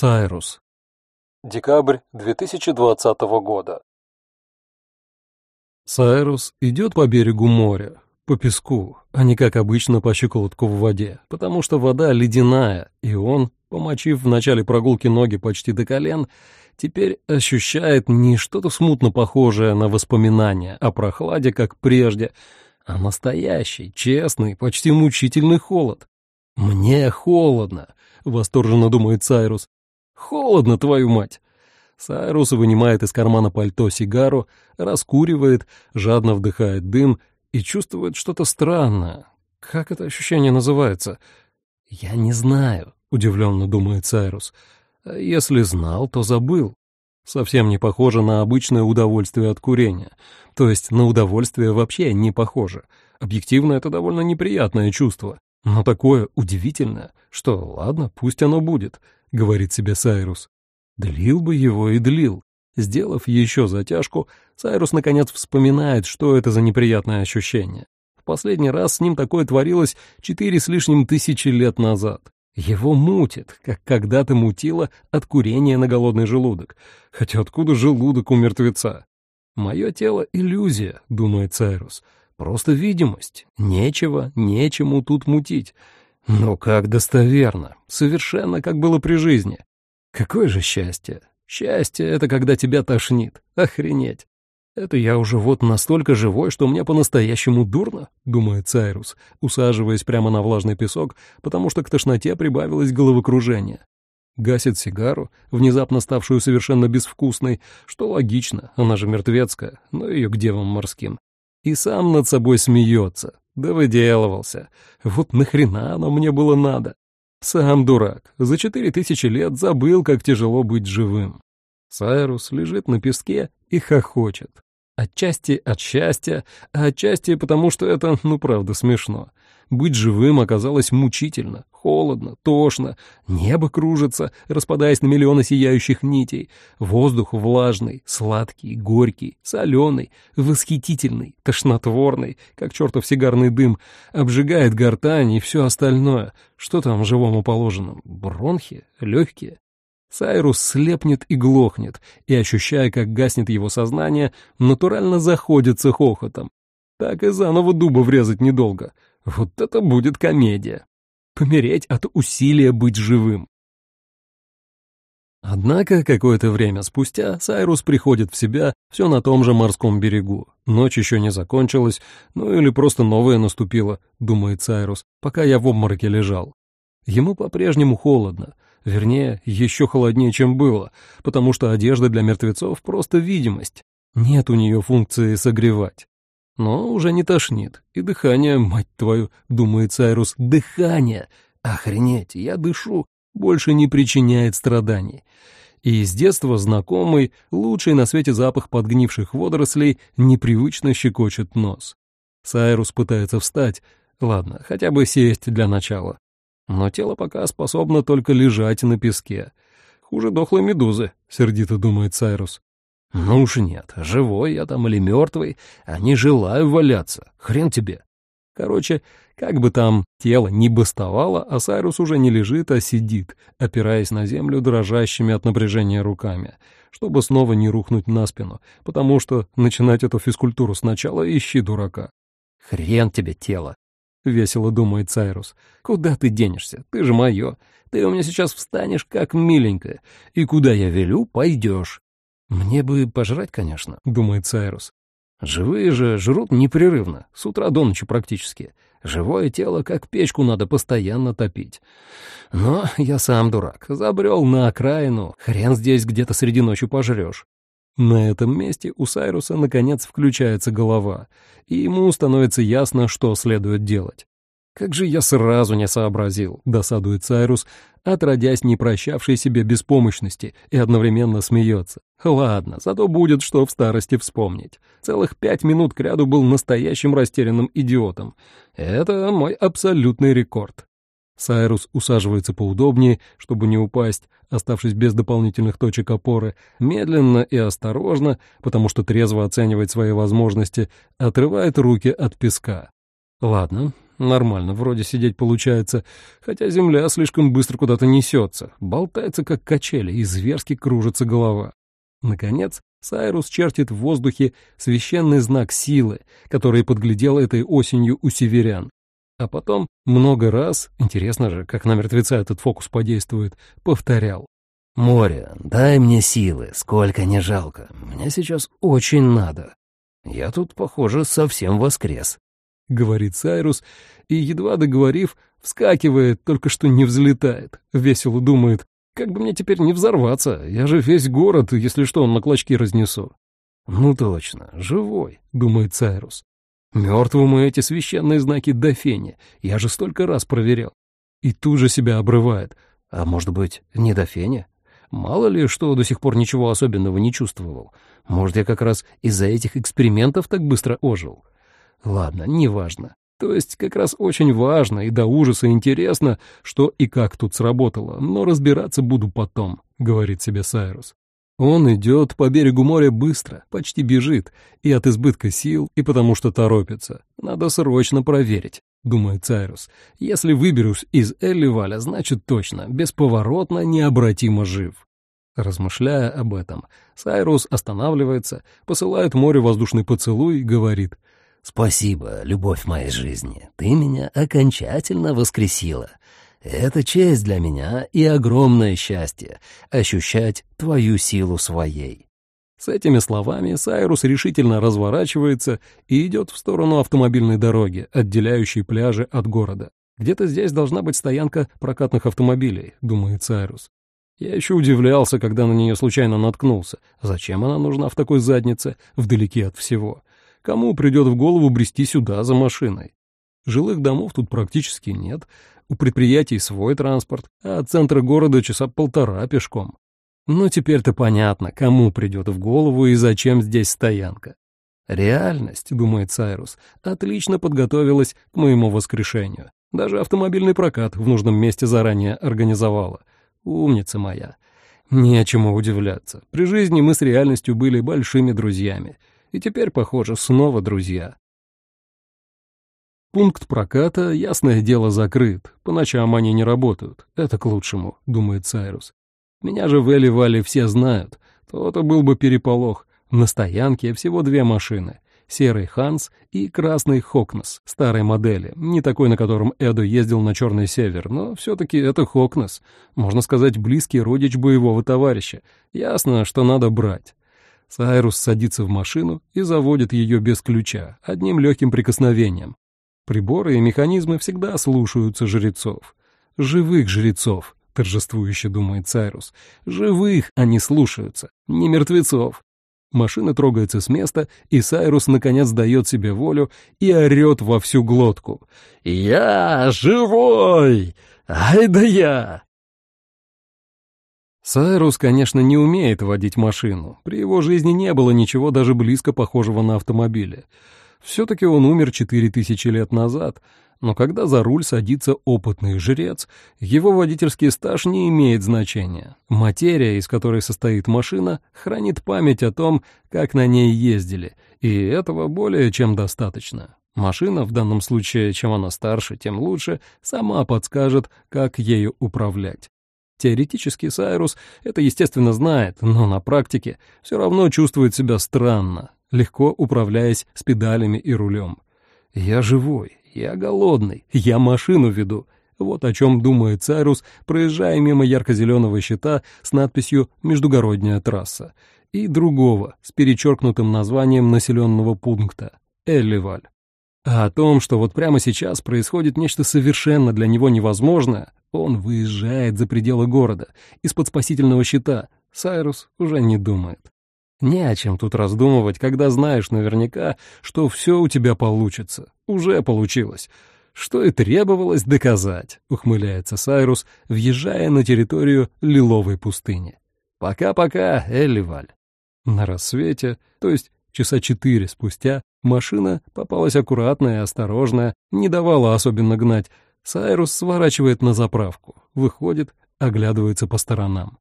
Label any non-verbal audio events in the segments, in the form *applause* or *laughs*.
Сайрус. Декабрь 2020 года. Сайрус идет по берегу моря, по песку, а не как обычно по щеколотку в воде, потому что вода ледяная, и он, помочив в начале прогулки ноги почти до колен, теперь ощущает не что-то смутно похожее на воспоминания о прохладе, как прежде, а настоящий, честный, почти мучительный холод. «Мне холодно», — восторженно думает Сайрус. «Холодно, твою мать!» Сайрус вынимает из кармана пальто сигару, раскуривает, жадно вдыхает дым и чувствует что-то странное. Как это ощущение называется? «Я не знаю», — удивленно думает Сайрус. А если знал, то забыл. Совсем не похоже на обычное удовольствие от курения. То есть на удовольствие вообще не похоже. Объективно это довольно неприятное чувство. Но такое удивительное, что ладно, пусть оно будет, говорит себе Сайрус. Длил бы его и длил. Сделав еще затяжку, Сайрус наконец вспоминает, что это за неприятное ощущение. В последний раз с ним такое творилось четыре с лишним тысячи лет назад. Его мутит, как когда-то мутило от курения на голодный желудок. Хотя откуда желудок у мертвеца? «Мое тело — иллюзия», — думает Сайрус. «Просто видимость. Нечего, нечему тут мутить. Но как достоверно. Совершенно как было при жизни. Какое же счастье. Счастье — это когда тебя тошнит. Охренеть. «Это я уже вот настолько живой, что мне по-настоящему дурно», — думает Цайрус, усаживаясь прямо на влажный песок, потому что к тошноте прибавилось головокружение. Гасит сигару, внезапно ставшую совершенно безвкусной, что логично, она же мертвецкая, но ее к девам морским. И сам над собой смеется. Да выделывался. Вот нахрена оно мне было надо? Сам дурак. За четыре тысячи лет забыл, как тяжело быть живым. Сайрус лежит на песке и хохочет. Отчасти от счастья, а отчасти потому, что это, ну правда, смешно. Быть живым оказалось мучительно, холодно, тошно, небо кружится, распадаясь на миллионы сияющих нитей, воздух влажный, сладкий, горький, соленый, восхитительный, тошнотворный, как чертов сигарный дым, обжигает гортань и все остальное. Что там живому положено? Бронхи? Легкие? Сайрус слепнет и глохнет, и, ощущая, как гаснет его сознание, натурально заходится хохотом. Так и заново дуба врезать недолго. Вот это будет комедия. Помереть от усилия быть живым. Однако какое-то время спустя Сайрус приходит в себя все на том же морском берегу. Ночь еще не закончилась, ну или просто новая наступила, думает Сайрус, пока я в обмороке лежал. Ему по-прежнему холодно, Вернее, еще холоднее, чем было, потому что одежда для мертвецов — просто видимость. Нет у нее функции согревать. Но уже не тошнит. И дыхание, мать твою, думает Сайрус, дыхание! Охренеть, я дышу, больше не причиняет страданий. И с детства знакомый, лучший на свете запах подгнивших водорослей непривычно щекочет нос. Сайрус пытается встать, ладно, хотя бы сесть для начала. Но тело пока способно только лежать на песке. Хуже дохлой медузы, сердито думает Сайрус. Ну уж нет, живой я там или мертвый, а не желаю валяться. Хрен тебе. Короче, как бы там тело не бастовало, а Сайрус уже не лежит, а сидит, опираясь на землю дрожащими от напряжения руками, чтобы снова не рухнуть на спину, потому что начинать эту физкультуру сначала ищи дурака. Хрен тебе тело, — весело думает Сайрус. «Куда ты денешься? Ты же мое. Ты у меня сейчас встанешь, как миленькая. И куда я велю, пойдешь». «Мне бы пожрать, конечно», — думает Сайрус. «Живые же жрут непрерывно, с утра до ночи практически. Живое тело, как печку, надо постоянно топить. Но я сам дурак, забрел на окраину, хрен здесь где-то среди ночи пожрешь. На этом месте у Сайруса наконец включается голова, и ему становится ясно, что следует делать. «Как же я сразу не сообразил», — досадует Сайрус, отродясь не прощавший себе беспомощности и одновременно смеется. «Ладно, зато будет что в старости вспомнить. Целых пять минут кряду был настоящим растерянным идиотом. Это мой абсолютный рекорд». Сайрус усаживается поудобнее, чтобы не упасть, оставшись без дополнительных точек опоры, медленно и осторожно, потому что трезво оценивает свои возможности, отрывает руки от песка. Ладно, Нормально, вроде сидеть получается, хотя земля слишком быстро куда-то несется, болтается как качели и зверски кружится голова. Наконец, Сайрус чертит в воздухе священный знак силы, который подглядел этой осенью у северян. А потом много раз, интересно же, как на мертвеца этот фокус подействует, повторял. «Море, дай мне силы, сколько не жалко. Мне сейчас очень надо. Я тут, похоже, совсем воскрес», — говорит Сайрус, и, едва договорив, вскакивает, только что не взлетает. Весело думает, как бы мне теперь не взорваться, я же весь город, если что, на клочки разнесу. «Ну точно, живой», — думает Сайрус. «Мертвому эти священные знаки до фени, я же столько раз проверял». И тут же себя обрывает. А может быть, не до фени? Мало ли, что до сих пор ничего особенного не чувствовал. Может, я как раз из-за этих экспериментов так быстро ожил. Ладно, неважно. То есть как раз очень важно и до ужаса интересно, что и как тут сработало, но разбираться буду потом, говорит себе Сайрус. Он идет по берегу моря быстро, почти бежит, и от избытка сил, и потому что торопится. Надо срочно проверить, думает Сайрус. Если выберусь из Элливаля, значит точно, бесповоротно, необратимо жив. Размышляя об этом, Сайрус останавливается, посылает море воздушный поцелуй и говорит «Спасибо, любовь моей жизни, ты меня окончательно воскресила. Это честь для меня и огромное счастье — ощущать твою силу своей». С этими словами Сайрус решительно разворачивается и идет в сторону автомобильной дороги, отделяющей пляжи от города. «Где-то здесь должна быть стоянка прокатных автомобилей», — думает Сайрус. Я еще удивлялся, когда на нее случайно наткнулся. Зачем она нужна в такой заднице, вдалеке от всего? Кому придет в голову брести сюда за машиной? Жилых домов тут практически нет, у предприятий свой транспорт, а от центра города часа полтора пешком. Но теперь-то понятно, кому придет в голову и зачем здесь стоянка. Реальность, думает Сайрус, отлично подготовилась к моему воскрешению. Даже автомобильный прокат в нужном месте заранее организовала. Умница моя. Нечему удивляться. При жизни мы с реальностью были большими друзьями. И теперь, похоже, снова друзья. Пункт проката, ясное дело, закрыт. По ночам они не работают. Это к лучшему, думает Сайрус. Меня же в Элли все знают. То-то был бы переполох. На стоянке всего две машины серый Ханс и красный Хокнес старой модели, не такой, на котором Эдо ездил на Черный Север, но все-таки это Хокнес, можно сказать, близкий родич боевого товарища. Ясно, что надо брать. Сайрус садится в машину и заводит ее без ключа, одним легким прикосновением. Приборы и механизмы всегда слушаются жрецов. Живых жрецов, торжествующе думает Сайрус. Живых они слушаются, не мертвецов. Машина трогается с места, и Сайрус наконец дает себе волю и орет во всю глотку. «Я живой! Ай да я!» Сайрус, конечно, не умеет водить машину. При его жизни не было ничего даже близко похожего на автомобили. Все-таки он умер четыре тысячи лет назад, но когда за руль садится опытный жрец, его водительский стаж не имеет значения. Материя, из которой состоит машина, хранит память о том, как на ней ездили, и этого более чем достаточно. Машина, в данном случае, чем она старше, тем лучше, сама подскажет, как ею управлять. Теоретически Сайрус это, естественно, знает, но на практике все равно чувствует себя странно, легко управляясь с педалями и рулем. «Я живой, я голодный, я машину веду. Вот о чем думает Цайрус, проезжая мимо ярко-зеленого щита с надписью «Междугородняя трасса» и другого с перечеркнутым названием населенного пункта — Элливаль. А о том, что вот прямо сейчас происходит нечто совершенно для него невозможное, он выезжает за пределы города, из-под спасительного щита, Сайрус уже не думает. Не о чем тут раздумывать, когда знаешь наверняка, что все у тебя получится. Уже получилось. Что и требовалось доказать, ухмыляется Сайрус, въезжая на территорию Лиловой пустыни. Пока-пока, Элливаль. На рассвете, то есть часа четыре спустя, машина попалась аккуратная и осторожная, не давала особенно гнать. Сайрус сворачивает на заправку, выходит, оглядывается по сторонам.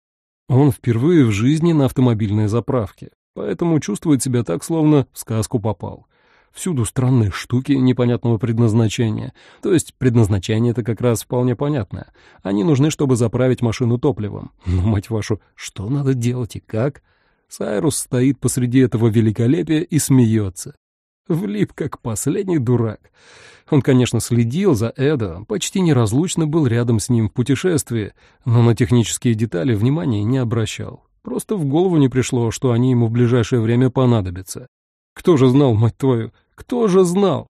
Он впервые в жизни на автомобильной заправке, поэтому чувствует себя так, словно в сказку попал. Всюду странные штуки непонятного предназначения. То есть предназначение это как раз вполне понятное. Они нужны, чтобы заправить машину топливом. *laughs* Но, мать вашу, что надо делать и как? Сайрус стоит посреди этого великолепия и смеется. Влип, как последний дурак. Он, конечно, следил за Эдо, почти неразлучно был рядом с ним в путешествии, но на технические детали внимания не обращал. Просто в голову не пришло, что они ему в ближайшее время понадобятся. Кто же знал, мать твою, кто же знал?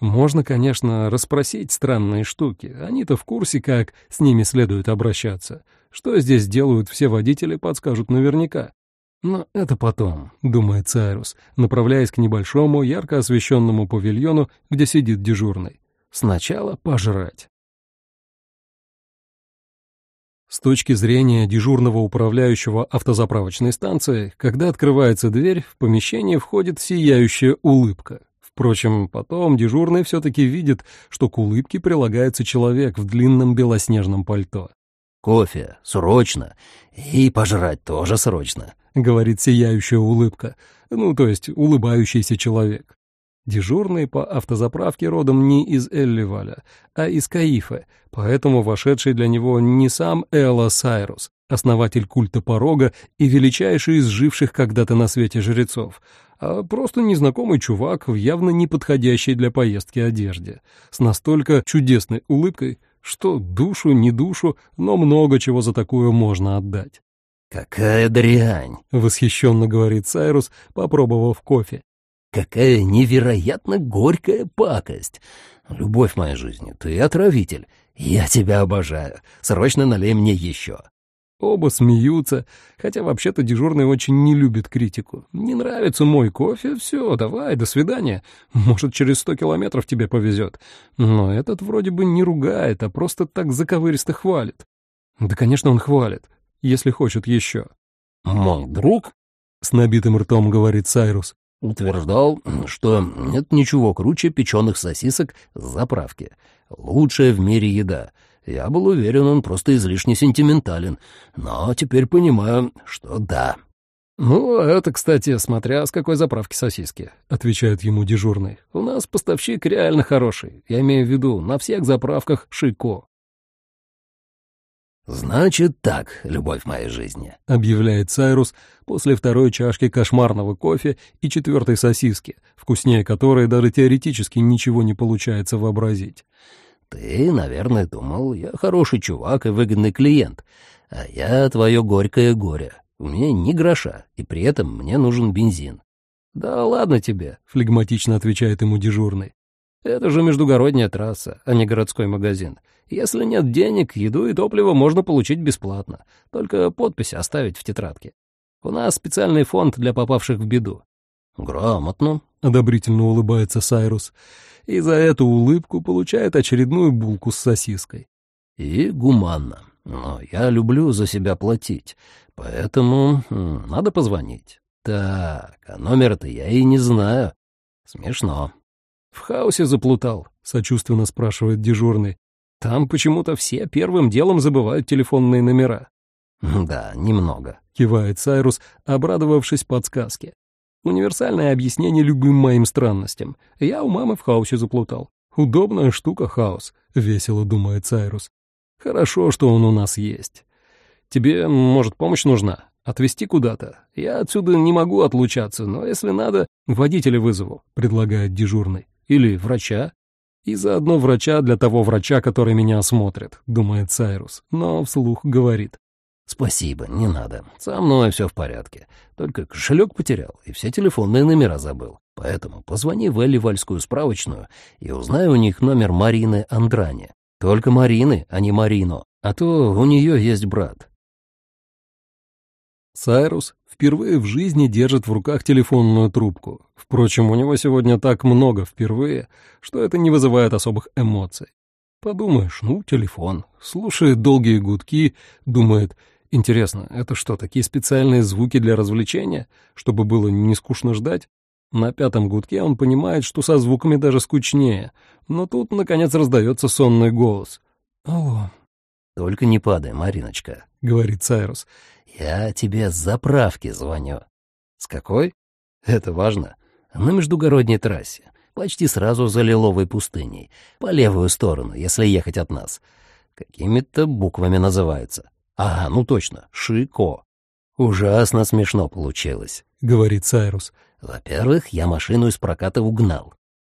Можно, конечно, расспросить странные штуки. Они-то в курсе, как с ними следует обращаться. Что здесь делают все водители, подскажут наверняка. Но это потом, думает Цайрус, направляясь к небольшому, ярко освещенному павильону, где сидит дежурный. Сначала пожрать. С точки зрения дежурного управляющего автозаправочной станции, когда открывается дверь, в помещение входит сияющая улыбка. Впрочем, потом дежурный все-таки видит, что к улыбке прилагается человек в длинном белоснежном пальто. «Кофе, срочно, и пожрать тоже срочно», — говорит сияющая улыбка, ну, то есть улыбающийся человек. Дежурный по автозаправке родом не из Элливаля, а из Каифа, поэтому вошедший для него не сам Элла Сайрус, основатель культа порога и величайший из живших когда-то на свете жрецов, а просто незнакомый чувак в явно неподходящей для поездки одежде, с настолько чудесной улыбкой, что душу, не душу, но много чего за такое можно отдать. «Какая дрянь!» — восхищенно говорит Сайрус, попробовав кофе. «Какая невероятно горькая пакость! Любовь моей жизни, ты отравитель. Я тебя обожаю. Срочно налей мне еще». Оба смеются, хотя вообще-то дежурный очень не любит критику. «Не нравится мой кофе? Все, давай, до свидания. Может, через сто километров тебе повезет». Но этот вроде бы не ругает, а просто так заковыристо хвалит. Да, конечно, он хвалит если хочет еще. «Мой друг», — с набитым ртом говорит Сайрус, утверждал, что нет ничего круче печеных сосисок с заправки. Лучшая в мире еда. Я был уверен, он просто излишне сентиментален, но теперь понимаю, что да. «Ну, это, кстати, смотря с какой заправки сосиски», — отвечает ему дежурный. «У нас поставщик реально хороший. Я имею в виду, на всех заправках Шико. «Значит так, любовь моей жизни», — объявляет Сайрус после второй чашки кошмарного кофе и четвертой сосиски, вкуснее которой даже теоретически ничего не получается вообразить. «Ты, наверное, думал, я хороший чувак и выгодный клиент, а я твое горькое горе. У меня ни гроша, и при этом мне нужен бензин». «Да ладно тебе», — флегматично отвечает ему дежурный. Это же междугородняя трасса, а не городской магазин. Если нет денег, еду и топливо можно получить бесплатно. Только подпись оставить в тетрадке. У нас специальный фонд для попавших в беду». «Грамотно», — одобрительно улыбается Сайрус. И за эту улыбку получает очередную булку с сосиской. «И гуманно. Но я люблю за себя платить, поэтому надо позвонить. Так, а номер-то я и не знаю. Смешно». «В хаосе заплутал?» — сочувственно спрашивает дежурный. «Там почему-то все первым делом забывают телефонные номера». «Да, немного», — кивает Сайрус, обрадовавшись подсказке. «Универсальное объяснение любым моим странностям. Я у мамы в хаосе заплутал. Удобная штука хаос», — весело думает Сайрус. «Хорошо, что он у нас есть. Тебе, может, помощь нужна? Отвезти куда-то? Я отсюда не могу отлучаться, но если надо, водителя вызову», — предлагает дежурный. Или врача? И заодно врача для того врача, который меня осмотрит, думает Сайрус, но вслух говорит. «Спасибо, не надо. Со мной все в порядке. Только кошелек потерял и все телефонные номера забыл. Поэтому позвони в Элливальскую справочную и узнай у них номер Марины Андрани. Только Марины, а не Марино, а то у нее есть брат». Сайрус впервые в жизни держит в руках телефонную трубку. Впрочем, у него сегодня так много впервые, что это не вызывает особых эмоций. Подумаешь, ну, телефон. Слушает долгие гудки, думает, интересно, это что, такие специальные звуки для развлечения, чтобы было не скучно ждать? На пятом гудке он понимает, что со звуками даже скучнее, но тут, наконец, раздается сонный голос. «Алло». «Только не падай, Мариночка», — говорит Сайрус. «Я тебе с заправки звоню». «С какой?» «Это важно. На междугородней трассе. почти сразу за лиловой пустыней, по левую сторону, если ехать от нас. Какими-то буквами называется. Ага, ну точно, Шико. Ужасно смешно получилось, — говорит Сайрус. Во-первых, я машину из проката угнал.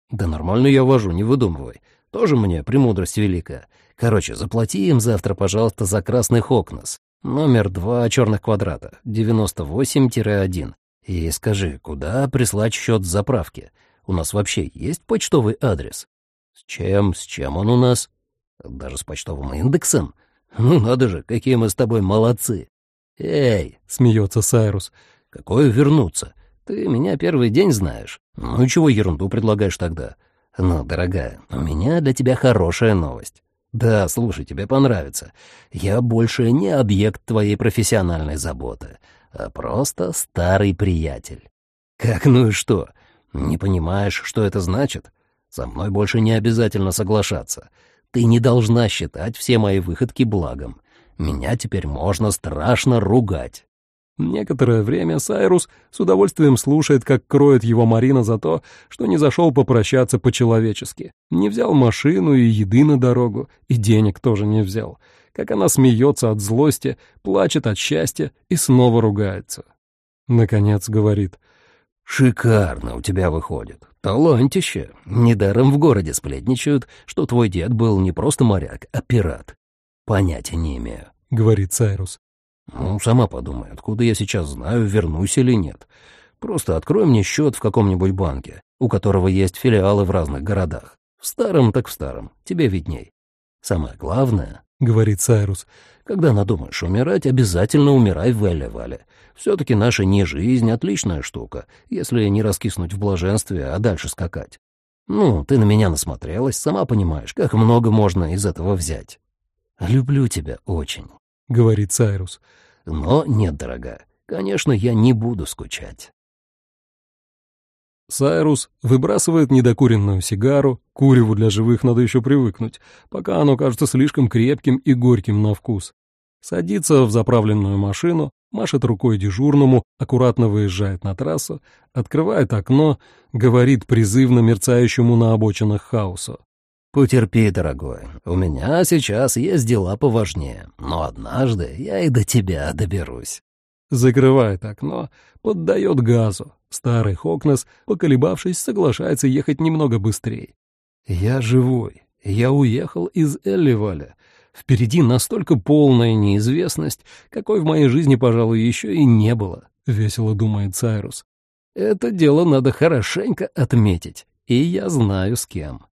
Да нормально я вожу, не выдумывай. Тоже мне премудрость великая. Короче, заплати им завтра, пожалуйста, за красный Хокнес. Номер два черных квадрата, 98-1. И скажи, куда прислать счет заправки? У нас вообще есть почтовый адрес? С чем, с чем он у нас? Даже с почтовым индексом? Ну надо же, какие мы с тобой молодцы. Эй, смеется Сайрус, какое вернуться? Ты меня первый день знаешь. Ну чего ерунду предлагаешь тогда? Ну, дорогая, у меня для тебя хорошая новость. Да, слушай, тебе понравится. Я больше не объект твоей профессиональной заботы, а просто старый приятель. Как ну и что? Не понимаешь, что это значит? Со мной больше не обязательно соглашаться. Ты не должна считать все мои выходки благом. Меня теперь можно страшно ругать. Некоторое время Сайрус с удовольствием слушает, как кроет его Марина за то, что не зашел попрощаться по-человечески, не взял машину и еды на дорогу, и денег тоже не взял, как она смеется от злости, плачет от счастья и снова ругается. Наконец говорит, «Шикарно у тебя выходит. Талантище. Недаром в городе сплетничают, что твой дед был не просто моряк, а пират. Понятия не имею», — говорит Сайрус. Ну, сама подумай, откуда я сейчас знаю, вернусь или нет. Просто открой мне счет в каком-нибудь банке, у которого есть филиалы в разных городах. В старом так в старом, тебе видней. Самое главное, — говорит Сайрус, — когда надумаешь умирать, обязательно умирай в Элле-Вале. Все-таки наша не жизнь — отличная штука, если не раскиснуть в блаженстве, а дальше скакать. Ну, ты на меня насмотрелась, сама понимаешь, как много можно из этого взять. Люблю тебя очень. — говорит Сайрус. «Но нет, дорогая, конечно, я не буду скучать». Сайрус выбрасывает недокуренную сигару, куреву для живых надо еще привыкнуть, пока оно кажется слишком крепким и горьким на вкус. Садится в заправленную машину, машет рукой дежурному, аккуратно выезжает на трассу, открывает окно, говорит призывно мерцающему на обочинах хаосу. «Потерпи, дорогой, у меня сейчас есть дела поважнее, но однажды я и до тебя доберусь». Закрывает окно, поддает газу. Старый Хокнес, поколебавшись, соглашается ехать немного быстрее. «Я живой. Я уехал из Элливаля. Впереди настолько полная неизвестность, какой в моей жизни, пожалуй, еще и не было», — весело думает Сайрус. «Это дело надо хорошенько отметить, и я знаю с кем».